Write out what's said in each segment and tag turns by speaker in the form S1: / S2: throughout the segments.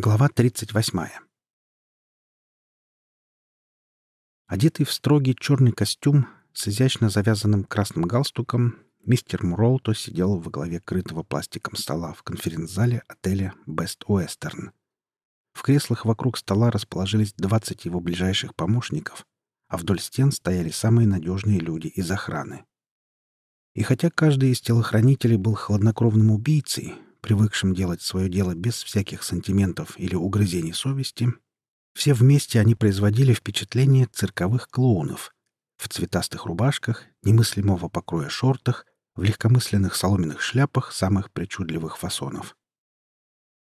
S1: Глава 38. Одетый в строгий черный костюм с изящно завязанным красным галстуком, мистер Муролто сидел во главе крытого пластиком стола в конференц-зале отеля Best Western. В креслах вокруг стола расположились 20 его ближайших помощников, а вдоль стен стояли самые надежные люди из охраны. И хотя каждый из телохранителей был хладнокровным убийцей, привыкшим делать свое дело без всяких сантиментов или угрызений совести, все вместе они производили впечатление цирковых клоунов в цветастых рубашках, немыслимого покроя шортах, в легкомысленных соломенных шляпах самых причудливых фасонов.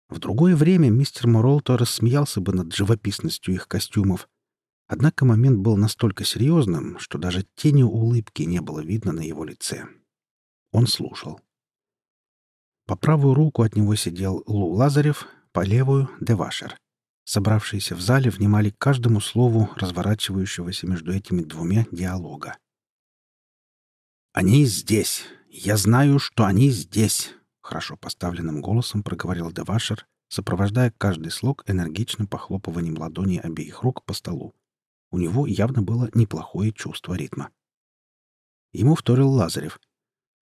S1: В другое время мистер Моролто рассмеялся бы над живописностью их костюмов, однако момент был настолько серьезным, что даже тени улыбки не было видно на его лице. Он слушал. По правую руку от него сидел Лу Лазарев, по левую — Девашер. Собравшиеся в зале внимали каждому слову разворачивающегося между этими двумя диалога. «Они здесь! Я знаю, что они здесь!» — хорошо поставленным голосом проговорил Девашер, сопровождая каждый слог энергичным похлопыванием ладони обеих рук по столу. У него явно было неплохое чувство ритма. Ему вторил Лазарев.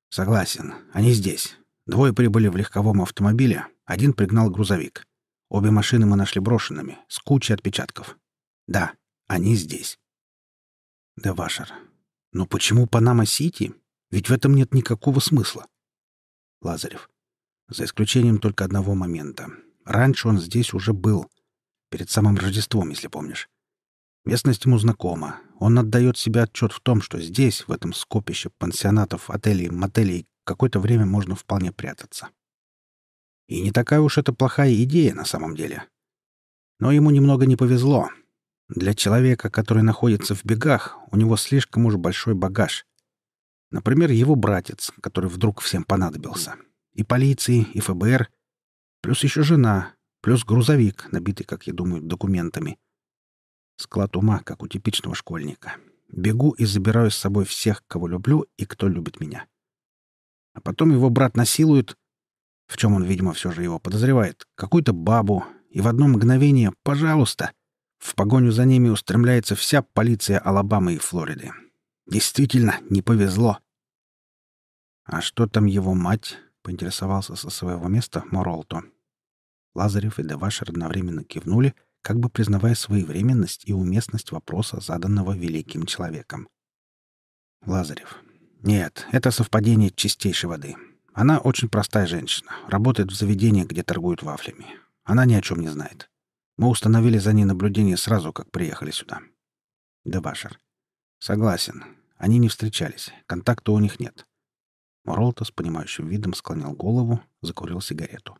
S1: «Согласен, они здесь. Двое прибыли в легковом автомобиле, один пригнал грузовик. Обе машины мы нашли брошенными, с кучей отпечатков. Да, они здесь. Девашер. Но почему Панама-Сити? Ведь в этом нет никакого смысла. Лазарев. За исключением только одного момента. Раньше он здесь уже был. Перед самым Рождеством, если помнишь. Местность ему знакома. Он отдает себе отчет в том, что здесь, в этом скопище пансионатов, отелей, мотелей какое-то время можно вполне прятаться. И не такая уж это плохая идея на самом деле. Но ему немного не повезло. Для человека, который находится в бегах, у него слишком уж большой багаж. Например, его братец, который вдруг всем понадобился. И полиции, и ФБР. Плюс еще жена. Плюс грузовик, набитый, как я думаю, документами. Склад ума, как у типичного школьника. Бегу и забираю с собой всех, кого люблю и кто любит меня. А потом его брат насилует, в чем он, видимо, все же его подозревает, какую-то бабу, и в одно мгновение, пожалуйста, в погоню за ними устремляется вся полиция Алабамы и Флориды. Действительно, не повезло. «А что там его мать?» — поинтересовался со своего места Моролто. Лазарев и Девашер одновременно кивнули, как бы признавая своевременность и уместность вопроса, заданного великим человеком. Лазарев. Нет, это совпадение чистейшей воды. Она очень простая женщина, работает в заведении, где торгуют вафлями. Она ни о чем не знает. Мы установили за ней наблюдение сразу, как приехали сюда. Дебашер. Согласен. Они не встречались. Контакта у них нет. Моролто с понимающим видом склонил голову, закурил сигарету.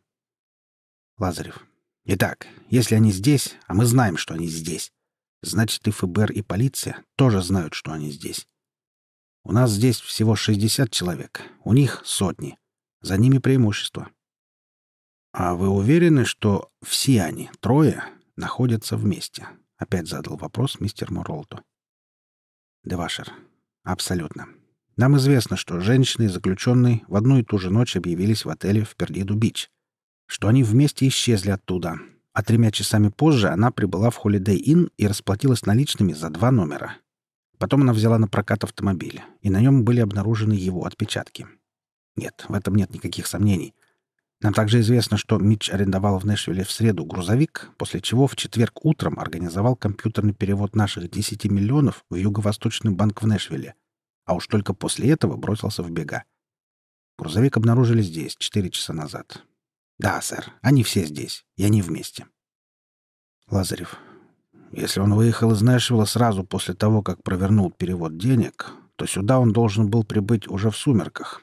S1: Лазарев. Итак, если они здесь, а мы знаем, что они здесь, значит и ФБР, и полиция тоже знают, что они здесь. У нас здесь всего 60 человек, у них сотни. За ними преимущество. А вы уверены, что все они, трое, находятся вместе? Опять задал вопрос мистер Моролто. Девашер. Абсолютно. Нам известно, что женщины и заключенные в одну и ту же ночь объявились в отеле в Пердиду-Бич, что они вместе исчезли оттуда, а тремя часами позже она прибыла в Holiday Inn и расплатилась наличными за два номера, Потом она взяла на прокат автомобиль, и на нем были обнаружены его отпечатки. Нет, в этом нет никаких сомнений. Нам также известно, что Митч арендовал в Нэшвилле в среду грузовик, после чего в четверг утром организовал компьютерный перевод наших 10 миллионов в Юго-Восточный банк в Нэшвилле, а уж только после этого бросился в бега. Грузовик обнаружили здесь, 4 часа назад. Да, сэр, они все здесь, и они вместе. Лазарев, если он выехал из Нэшвилла сразу после того, как провернул перевод денег, то сюда он должен был прибыть уже в сумерках.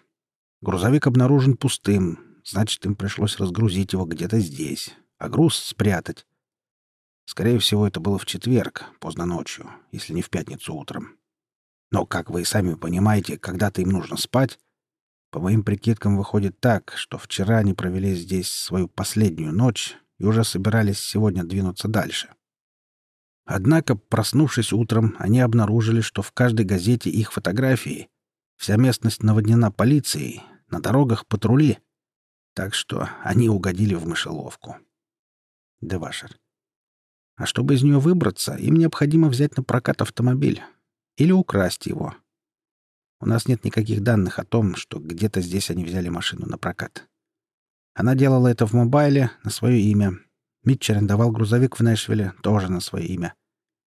S1: Грузовик обнаружен пустым, значит, им пришлось разгрузить его где-то здесь, а груз спрятать. Скорее всего, это было в четверг, поздно ночью, если не в пятницу утром. Но, как вы и сами понимаете, когда-то им нужно спать. По моим прикидкам, выходит так, что вчера они провели здесь свою последнюю ночь и уже собирались сегодня двинуться дальше. Однако, проснувшись утром, они обнаружили, что в каждой газете их фотографии. Вся местность наводнена полицией, на дорогах патрули. Так что они угодили в мышеловку. Девашер. А чтобы из нее выбраться, им необходимо взять на прокат автомобиль или украсть его. У нас нет никаких данных о том, что где-то здесь они взяли машину на прокат. Она делала это в мобайле на свое имя. Митч арендовал грузовик в Нэшвилле тоже на свое имя.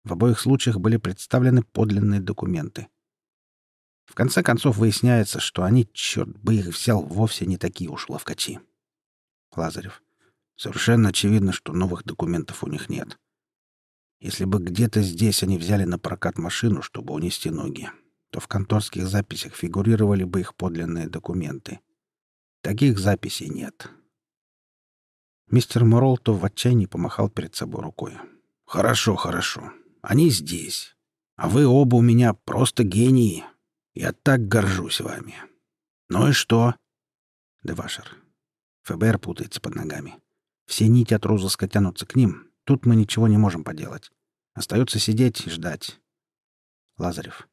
S1: В обоих случаях были представлены подлинные документы. В конце концов выясняется, что они, черт бы их взял, вовсе не такие уж ловкачи. Лазарев. Совершенно очевидно, что новых документов у них нет. Если бы где-то здесь они взяли на прокат машину, чтобы унести ноги, то в конторских записях фигурировали бы их подлинные документы. Таких записей нет. Мистер Моролто в отчаянии помахал перед собой рукой. «Хорошо, хорошо. Они здесь. А вы оба у меня просто гении. Я так горжусь вами. Ну и что?» Девашер. ФБР путается под ногами. Все нити от розыска тянутся к ним. Тут мы ничего не можем поделать. Остается сидеть и ждать. Лазарев.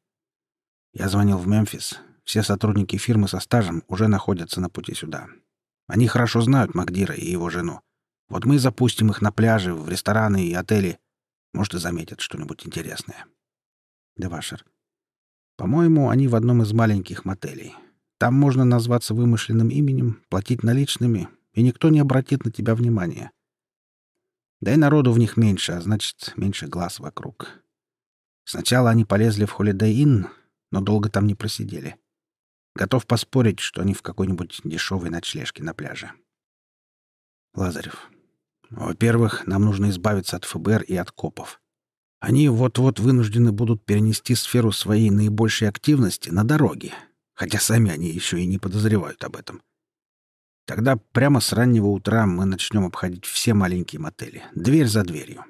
S1: Я звонил в Мемфис. Все сотрудники фирмы со стажем уже находятся на пути сюда. Они хорошо знают Магдира и его жену. Вот мы запустим их на пляжи, в рестораны и отели. Может, и заметят что-нибудь интересное. Девашер. По-моему, они в одном из маленьких мотелей. Там можно назваться вымышленным именем, платить наличными, и никто не обратит на тебя внимания. Да и народу в них меньше, а значит, меньше глаз вокруг. Сначала они полезли в Holiday Inn, но долго там не просидели. Готов поспорить, что они в какой-нибудь дешевой ночлежке на пляже. Лазарев. Во-первых, нам нужно избавиться от ФБР и от копов. Они вот-вот вынуждены будут перенести сферу своей наибольшей активности на дороги, хотя сами они еще и не подозревают об этом. Тогда прямо с раннего утра мы начнем обходить все маленькие мотели, дверь за дверью.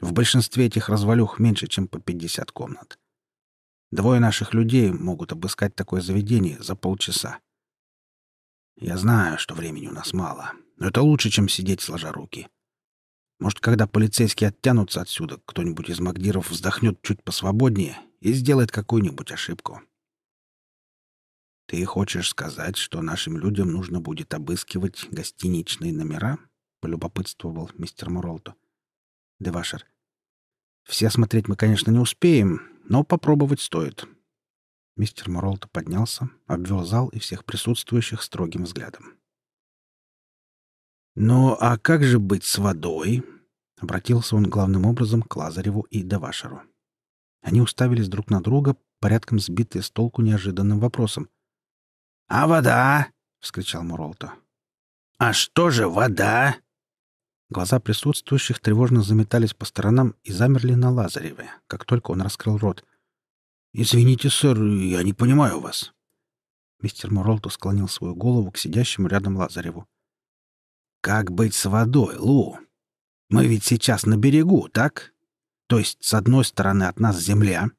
S1: В большинстве этих развалюх меньше, чем по 50 комнат. Двое наших людей могут обыскать такое заведение за полчаса. Я знаю, что времени у нас мало, но это лучше, чем сидеть сложа руки. Может, когда полицейские оттянутся отсюда, кто-нибудь из Магдиров вздохнет чуть посвободнее и сделает какую-нибудь ошибку. Ты хочешь сказать, что нашим людям нужно будет обыскивать гостиничные номера? полюбопытствовал мистер Муролто. Девашер. Все смотреть мы, конечно, не успеем, но попробовать стоит. Мистер Муролто поднялся, обвел зал и всех присутствующих строгим взглядом. «Ну, а как же быть с водой?» — обратился он главным образом к Лазареву и Девашеру. Они уставились друг на друга, порядком сбитые с толку неожиданным вопросом. «А вода?» — вскричал Муролто. «А что же вода?» Глаза присутствующих тревожно заметались по сторонам и замерли на Лазареве, как только он раскрыл рот. «Извините, сэр, я не понимаю вас». Мистер Муролто склонил свою голову к сидящему рядом Лазареву. «Как быть с водой, Лу? Мы ведь сейчас на берегу, так? То есть с одной стороны от нас земля,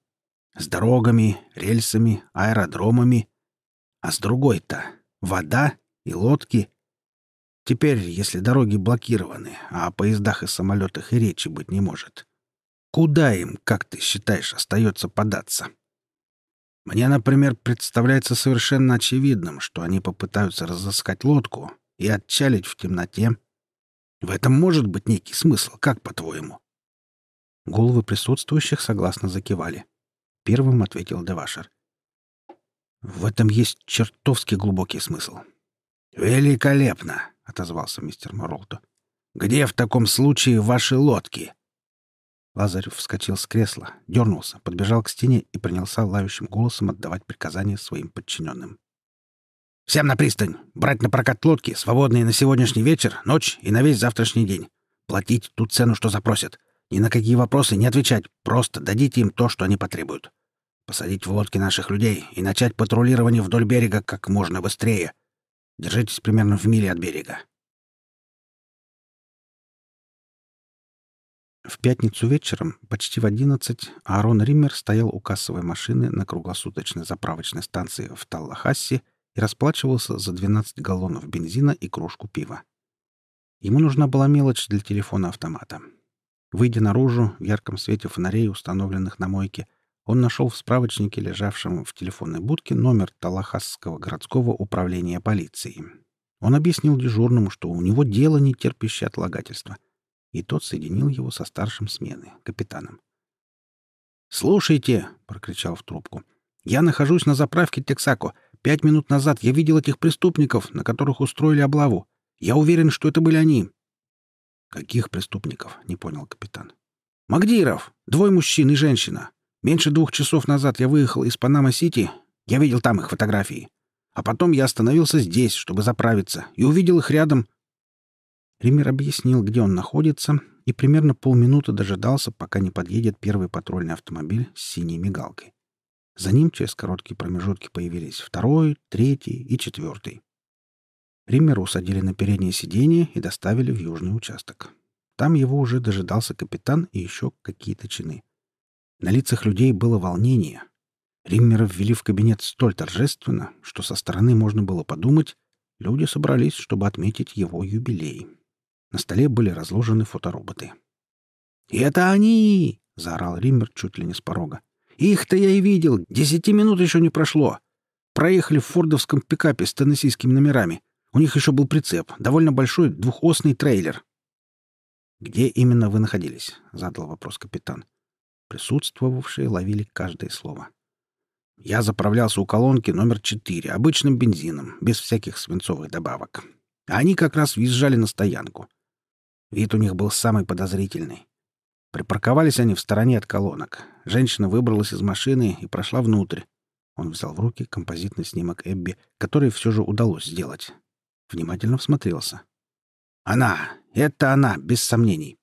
S1: с дорогами, рельсами, аэродромами, а с другой-то вода и лодки. Теперь, если дороги блокированы, а о поездах и самолетах и речи быть не может, куда им, как ты считаешь, остается податься? Мне, например, представляется совершенно очевидным, что они попытаются разыскать лодку и отчалить в темноте. В этом может быть некий смысл, как по-твоему? Головы присутствующих согласно закивали. Первым ответил Девашер. В этом есть чертовски глубокий смысл. «Великолепно!» — отозвался мистер Моролто. «Где в таком случае ваши лодки?» Лазарев вскочил с кресла, дернулся, подбежал к стене и принялся лающим голосом отдавать приказания своим подчиненным. «Всем на пристань! Брать на прокат лодки, свободные на сегодняшний вечер, ночь и на весь завтрашний день. Платить ту цену, что запросят. Ни на какие вопросы не отвечать, просто дадите им то, что они потребуют посадить в лодки наших людей и начать патрулирование вдоль берега как можно быстрее. Держитесь примерно в миле от берега. В пятницу вечером, почти в одиннадцать, Аарон Риммер стоял у кассовой машины на круглосуточной заправочной станции в Таллахассе и расплачивался за 12 галлонов бензина и кружку пива. Ему нужна была мелочь для телефона-автомата. Выйдя наружу, в ярком свете фонарей, установленных на мойке, он нашел в справочнике, лежавшем в телефонной будке, номер Талахасского городского управления полиции. Он объяснил дежурному, что у него дело, не терпящее отлагательства. и тот соединил его со старшим смены, капитаном. «Слушайте!» — прокричал в трубку. «Я нахожусь на заправке Тексако. Пять минут назад я видел этих преступников, на которых устроили облаву. Я уверен, что это были они». «Каких преступников?» — не понял капитан. «Макдиров! Двое мужчин и женщина. Меньше двух часов назад я выехал из Панама-Сити. Я видел там их фотографии. А потом я остановился здесь, чтобы заправиться, и увидел их рядом. Риммер объяснил, где он находится, и примерно полминуты дожидался, пока не подъедет первый патрульный автомобиль с синей мигалкой. За ним через короткие промежутки появились второй, третий и четвертый. Риммера усадили на переднее сиденье и доставили в южный участок. Там его уже дожидался капитан и еще какие-то чины. На лицах людей было волнение. Риммера ввели в кабинет столь торжественно, что со стороны можно было подумать, люди собрались, чтобы отметить его юбилей. На столе были разложены фотороботы. «Это они!» — заорал Риммер чуть ли не с порога. «Их-то я и видел! Десяти минут еще не прошло! Проехали в фордовском пикапе с теннессийскими номерами. У них еще был прицеп, довольно большой двухосный трейлер». «Где именно вы находились?» — задал вопрос капитан. Присутствовавшие ловили каждое слово. «Я заправлялся у колонки номер четыре обычным бензином, без всяких свинцовых добавок. А они как раз въезжали на стоянку. Вид у них был самый подозрительный. Припарковались они в стороне от колонок. Женщина выбралась из машины и прошла внутрь. Он взял в руки композитный снимок Эбби, который все же удалось сделать. Внимательно всмотрелся. «Она! Это она, без сомнений.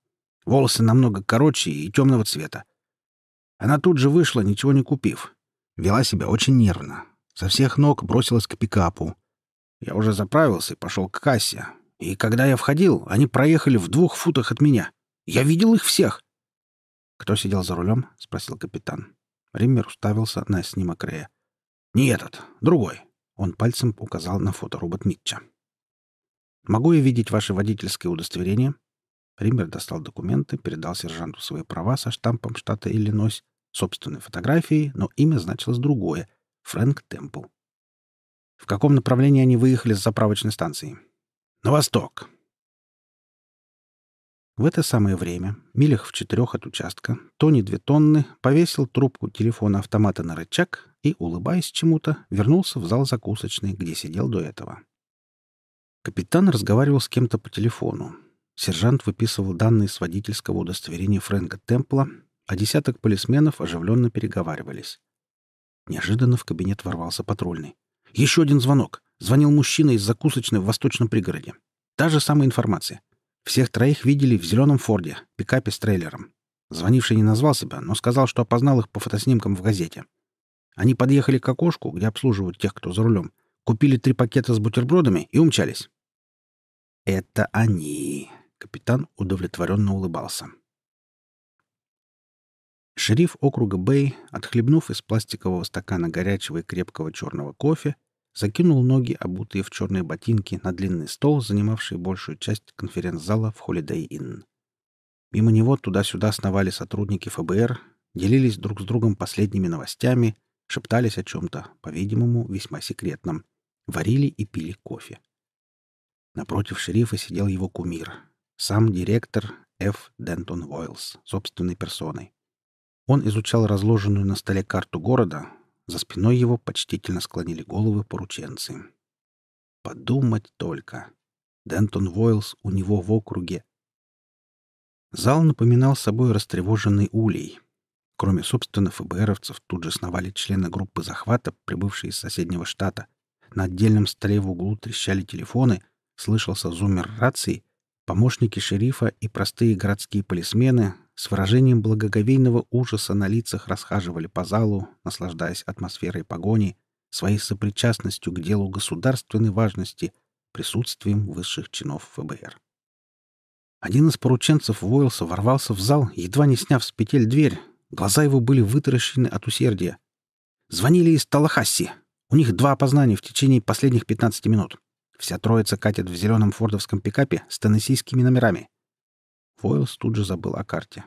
S1: Волосы намного короче и темного цвета. Она тут же вышла, ничего не купив. Вела себя очень нервно. Со всех ног бросилась к пикапу. Я уже заправился и пошел к кассе. И когда я входил, они проехали в двух футах от меня. Я видел их всех. «Кто сидел за рулем?» — спросил капитан. Риммер уставился на снимок Рея. «Не этот, другой». Он пальцем указал на фоторобот Митча. «Могу я видеть ваше водительское удостоверение?» Риммер достал документы, передал сержанту свои права со штампом штата Иллинойс, собственной фотографией, но имя значилось другое — Фрэнк Темпл. В каком направлении они выехали с заправочной станции? На восток. В это самое время, милях в четырех от участка, Тони Две Тонны повесил трубку телефона автомата на рычаг и, улыбаясь чему-то, вернулся в зал закусочный, где сидел до этого. Капитан разговаривал с кем-то по телефону. Сержант выписывал данные с водительского удостоверения Фрэнка Темпла, а десяток полисменов оживленно переговаривались. Неожиданно в кабинет ворвался патрульный. Еще один звонок. Звонил мужчина из закусочной в восточном пригороде. Та же самая информация. Всех троих видели в зеленом Форде, пикапе с трейлером. Звонивший не назвал себя, но сказал, что опознал их по фотоснимкам в газете. Они подъехали к окошку, где обслуживают тех, кто за рулем, купили три пакета с бутербродами и умчались. «Это они!» — капитан удовлетворенно улыбался. Шериф округа Бэй, отхлебнув из пластикового стакана горячего и крепкого черного кофе, закинул ноги, обутые в черные ботинки, на длинный стол, занимавший большую часть конференц-зала в Holiday Inn. Мимо него туда-сюда сновали сотрудники ФБР, делились друг с другом последними новостями, шептались о чем-то, по-видимому, весьма секретном, варили и пили кофе. Напротив шерифа сидел его кумир, сам директор Ф. Дентон Войлс, собственной персоной. Он изучал разложенную на столе карту города, за спиной его почтительно склонили головы порученцы. Подумать только. Дентон Войлс у него в округе. Зал напоминал собой растревоженный улей. Кроме, собственно, ФБРовцев, тут же сновали члены группы захвата, прибывшие из соседнего штата. На отдельном столе в углу трещали телефоны, слышался зуммер рации, помощники шерифа и простые городские полисмены с выражением благоговейного ужаса на лицах расхаживали по залу, наслаждаясь атмосферой погони, своей сопричастностью к делу государственной важности, присутствием высших чинов ФБР. Один из порученцев Войлса ворвался в зал, едва не сняв с петель дверь. Глаза его были вытаращены от усердия. Звонили из Талахасси. У них два опознания в течение последних 15 минут. Вся троица катит в зеленом фордовском пикапе с теннессийскими номерами. Фойлс тут же забыл о карте.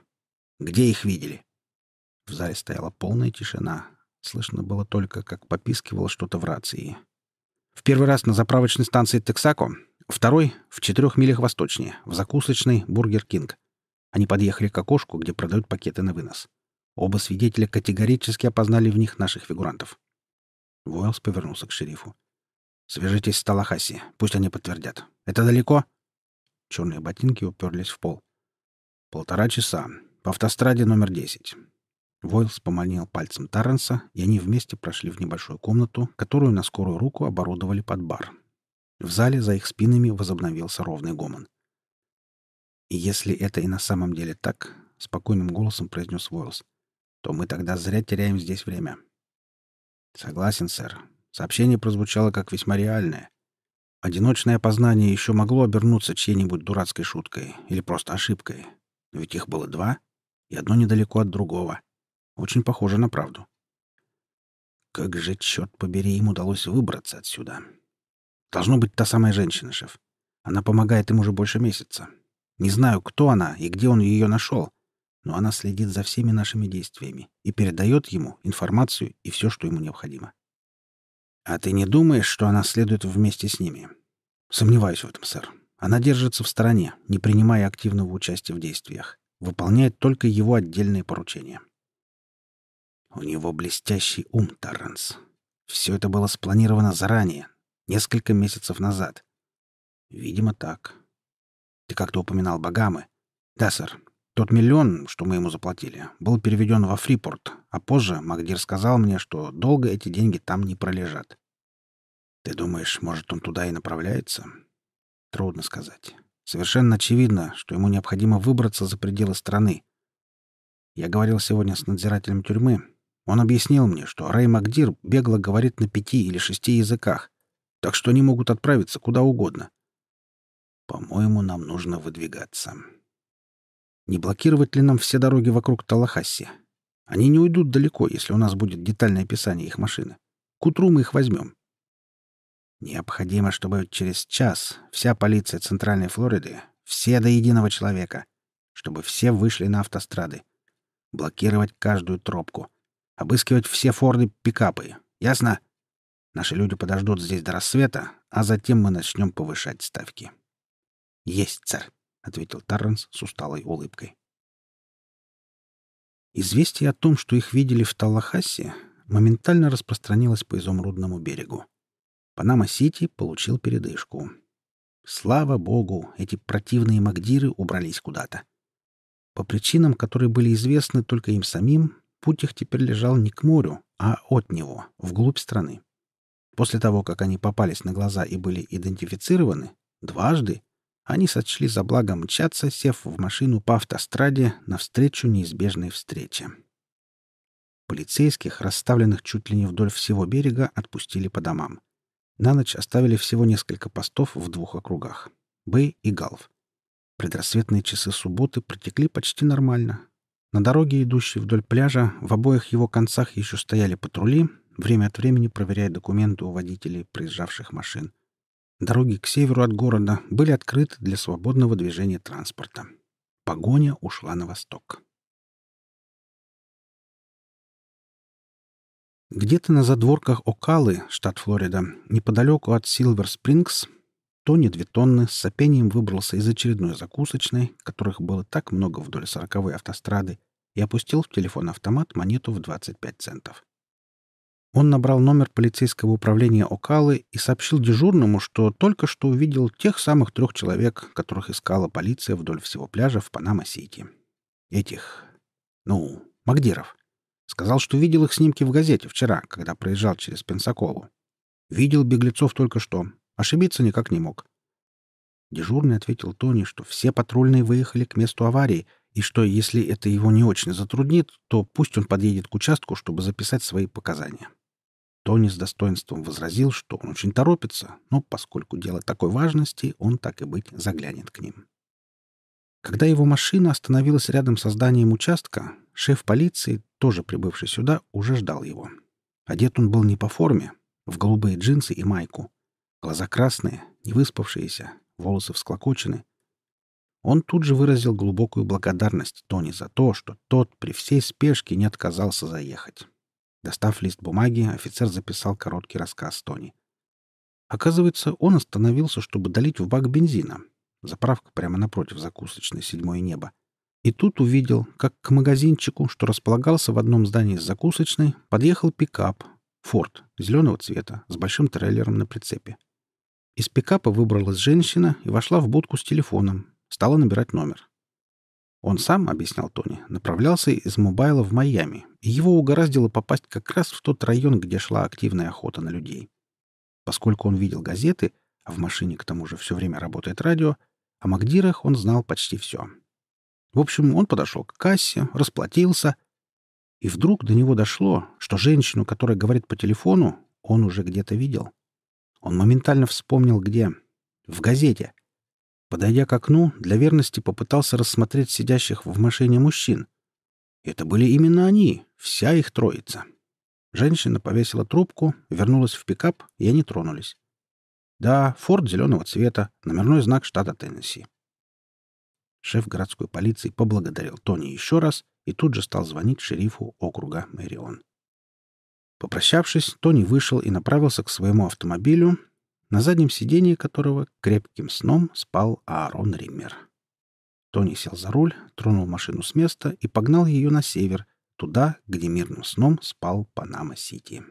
S1: «Где их видели?» В зале стояла полная тишина. Слышно было только, как попискивало что-то в рации. В первый раз на заправочной станции Тексако, второй — в четырех милях восточнее, в закусочной «Бургер Кинг». Они подъехали к окошку, где продают пакеты на вынос. Оба свидетеля категорически опознали в них наших фигурантов. Войлс повернулся к шерифу. «Свяжитесь с Таллахасси. Пусть они подтвердят. Это далеко?» Черные ботинки уперлись в пол. «Полтора часа. По автостраде номер десять». Войлс поманил пальцем Тарренса, и они вместе прошли в небольшую комнату, которую на скорую руку оборудовали под бар. В зале за их спинами возобновился ровный гомон. «И если это и на самом деле так», — спокойным голосом произнес Войлс, то мы тогда зря теряем здесь время. Согласен, сэр. Сообщение прозвучало как весьма реальное. Одиночное опознание еще могло обернуться чьей-нибудь дурацкой шуткой или просто ошибкой. Но ведь их было два, и одно недалеко от другого. Очень похоже на правду. Как же, черт побери, им удалось выбраться отсюда. Должно быть та самая женщина, шеф. Она помогает им уже больше месяца. Не знаю, кто она и где он ее нашел, но она следит за всеми нашими действиями и передает ему информацию и все, что ему необходимо. А ты не думаешь, что она следует вместе с ними? Сомневаюсь в этом, сэр. Она держится в стороне, не принимая активного участия в действиях, выполняет только его отдельные поручения. У него блестящий ум, Тарренс. Все это было спланировано заранее, несколько месяцев назад. Видимо, так. Ты как-то упоминал Багамы. Да, сэр. Тот миллион, что мы ему заплатили, был переведен во Фрипорт, а позже Магдир сказал мне, что долго эти деньги там не пролежат. Ты думаешь, может, он туда и направляется? Трудно сказать. Совершенно очевидно, что ему необходимо выбраться за пределы страны. Я говорил сегодня с надзирателем тюрьмы. Он объяснил мне, что Рэй Магдир бегло говорит на пяти или шести языках, так что они могут отправиться куда угодно. По-моему, нам нужно выдвигаться. Не блокировать ли нам все дороги вокруг Талахасси? Они не уйдут далеко, если у нас будет детальное описание их машины. К утру мы их возьмем. Необходимо, чтобы через час вся полиция Центральной Флориды, все до единого человека, чтобы все вышли на автострады. Блокировать каждую тропку. Обыскивать все форды-пикапы. Ясно? Наши люди подождут здесь до рассвета, а затем мы начнем повышать ставки. Есть, сэр ответил Тарренс с усталой улыбкой. Известие о том, что их видели в Таллахасси, моментально распространилось по изумрудному берегу. Панама-Сити получил передышку. Слава богу, эти противные магдиры убрались куда-то. По причинам, которые были известны только им самим, путь их теперь лежал не к морю, а от него, вглубь страны. После того, как они попались на глаза и были идентифицированы, дважды, они сочли за благо мчаться, сев в машину по автостраде навстречу неизбежной встрече. Полицейских, расставленных чуть ли не вдоль всего берега, отпустили по домам. На ночь оставили всего несколько постов в двух округах — Бэй и Галф. Предрассветные часы субботы протекли почти нормально. На дороге, идущей вдоль пляжа, в обоих его концах еще стояли патрули, время от времени проверяя документы у водителей проезжавших машин. Дороги к северу от города были открыты для свободного движения транспорта. Погоня ушла на восток. Где-то на задворках Окалы, штат Флорида, неподалеку от Силвер-Спрингс, Тони две тонны с сопением выбрался из очередной закусочной, которых было так много вдоль сороковой автострады, и опустил в телефон-автомат монету в 25 центов. Он набрал номер полицейского управления Окалы и сообщил дежурному, что только что увидел тех самых трех человек, которых искала полиция вдоль всего пляжа в Панама-Сити. Этих, ну, Магдиров. Сказал, что видел их снимки в газете вчера, когда проезжал через Пенсаколу. Видел беглецов только что. Ошибиться никак не мог. Дежурный ответил Тони, что все патрульные выехали к месту аварии, и что, если это его не очень затруднит, то пусть он подъедет к участку, чтобы записать свои показания. Тони с достоинством возразил, что он очень торопится, но поскольку дело такой важности, он, так и быть, заглянет к ним. Когда его машина остановилась рядом со зданием участка, шеф полиции, тоже прибывший сюда, уже ждал его. Одет он был не по форме, в голубые джинсы и майку. Глаза красные, невыспавшиеся, волосы всклокочены. Он тут же выразил глубокую благодарность Тони за то, что тот при всей спешке не отказался заехать. Достав лист бумаги, офицер записал короткий рассказ Тони. Оказывается, он остановился, чтобы долить в бак бензина. Заправка прямо напротив закусочной «Седьмое небо». И тут увидел, как к магазинчику, что располагался в одном здании с закусочной, подъехал пикап «Форд» зеленого цвета с большим трейлером на прицепе. Из пикапа выбралась женщина и вошла в будку с телефоном. Стала набирать номер. Он сам, объяснял Тони, направлялся из мобайла в Майами, и его угораздило попасть как раз в тот район, где шла активная охота на людей. Поскольку он видел газеты, а в машине к тому же все время работает радио, о Магдирах он знал почти все. В общем, он подошел к кассе, расплатился, и вдруг до него дошло, что женщину, которая говорит по телефону, он уже где-то видел. Он моментально вспомнил, где. В газете. Подойдя к окну, для верности попытался рассмотреть сидящих в машине мужчин. Это были именно они, вся их троица. Женщина повесила трубку, вернулась в пикап, и они тронулись. Да, форт зеленого цвета, номерной знак штата Теннесси. Шеф городской полиции поблагодарил Тони еще раз и тут же стал звонить шерифу округа Мэрион. Попрощавшись, Тони вышел и направился к своему автомобилю, на заднем сидении которого крепким сном спал Аарон Риммер. Тони сел за руль, тронул машину с места и погнал ее на север, туда, где мирным сном спал Панама-Сити.